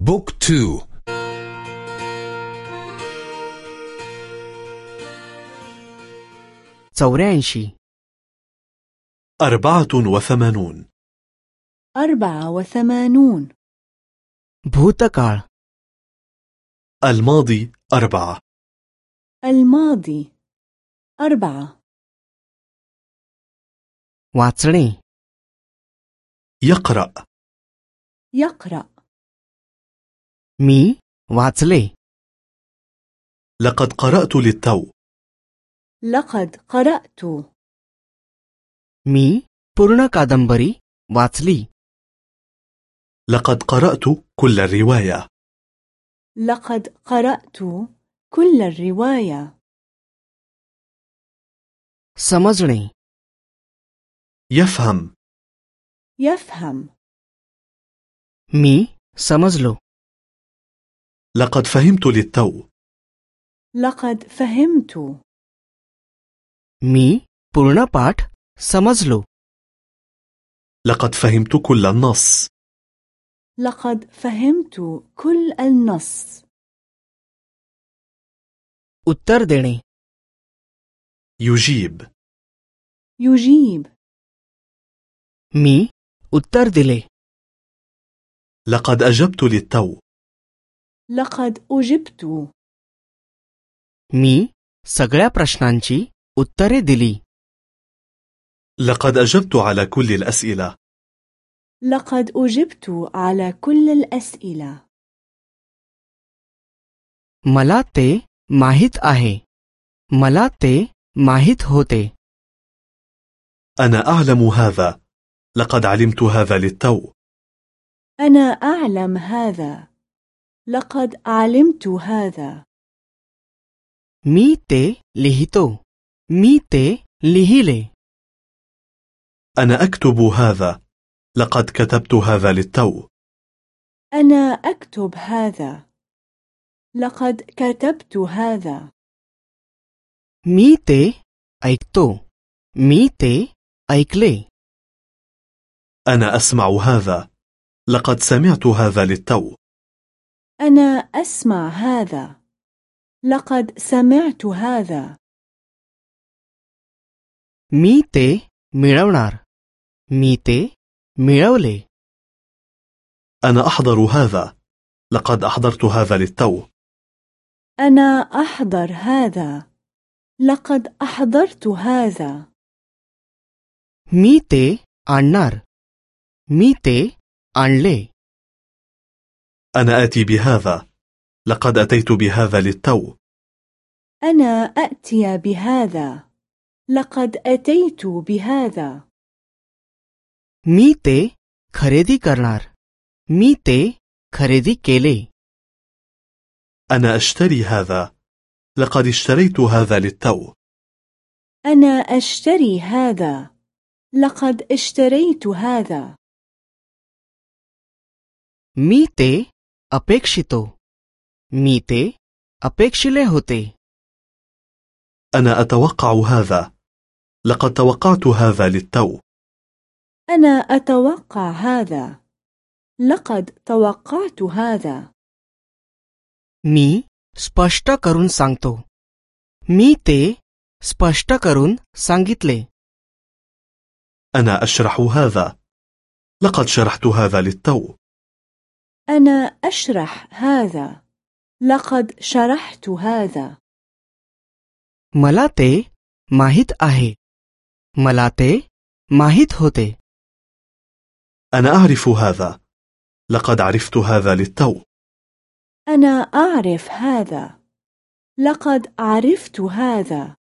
بوك تو تورانشي أربعة وثمانون. أربعة وثمانون. بوتكار. الماضي أربعة. الماضي أربعة. واتري يقرأ. يقرأ. मी वाचले لقد قرأت للتو لقد قرأت मी पूर्ण कादंबरी वाचली لقد قرأت كل الرواية لقد قرأت كل الرواية समजणे يفهم يفهم मी समजलो لقد فهمت للتو لقد فهمت मी पूर्ण पाठ समजलो لقد فهمت كل النص لقد فهمت كل النص उत्तर देणे يجيب يجيب मी उत्तर दिले لقد أجبت للتو لقد أجبت मी सगळ्या प्रश्नांची उत्तरे दिली لقد أجبت على كل الأسئلة لقد أجبت على كل الأسئلة मला ते माहीत आहे मला ते माहीत होते أنا أعلم هذا لقد علمت هذا للتو أنا أعلم هذا لقد علمت هذا मी ते लिहितो मी ते लिहिले أنا أكتب هذا لقد كتبت هذا للتو أنا أكتب هذا لقد كتبت هذا मी ते ऐकतो मी ते ऐकले أنا أسمع هذا لقد سمعت هذا للتو أنا أسمع هذا لقد سمعت هذا मी ते मिळवणार मी ते मिळवले أنا أحضر هذا لقد أحضرت هذا للتو أنا أحضر هذا لقد أحضرت هذا मी ते आणणार मी ते आणले أنا آتي بهذا لقد أتيت بهذا للتو أنا أأتي بهذا لقد أتيت بهذا मी ते खरेदी करणार मी ते खरेदी केले أنا أشتري هذا لقد اشتريت هذا للتو أنا أشتري هذا لقد اشتريت هذا मी ते अपेक्षितो मी ते अपेक्षिले होते أنا أتوقع هذا لقد توقعت هذا للتو أنا أتوقع هذا لقد توقعت هذا मी स्पष्ट करून सांगतो मी ते स्पष्ट करून सांगितले أنا أشرح هذا لقد شرحت هذا للتو أنا أشرح هذا لقد شرحت هذا मला ते माहीत आहे मला ते माहीत होते أنا أعرف هذا لقد عرفت هذا للتو أنا أعرف هذا لقد عرفت هذا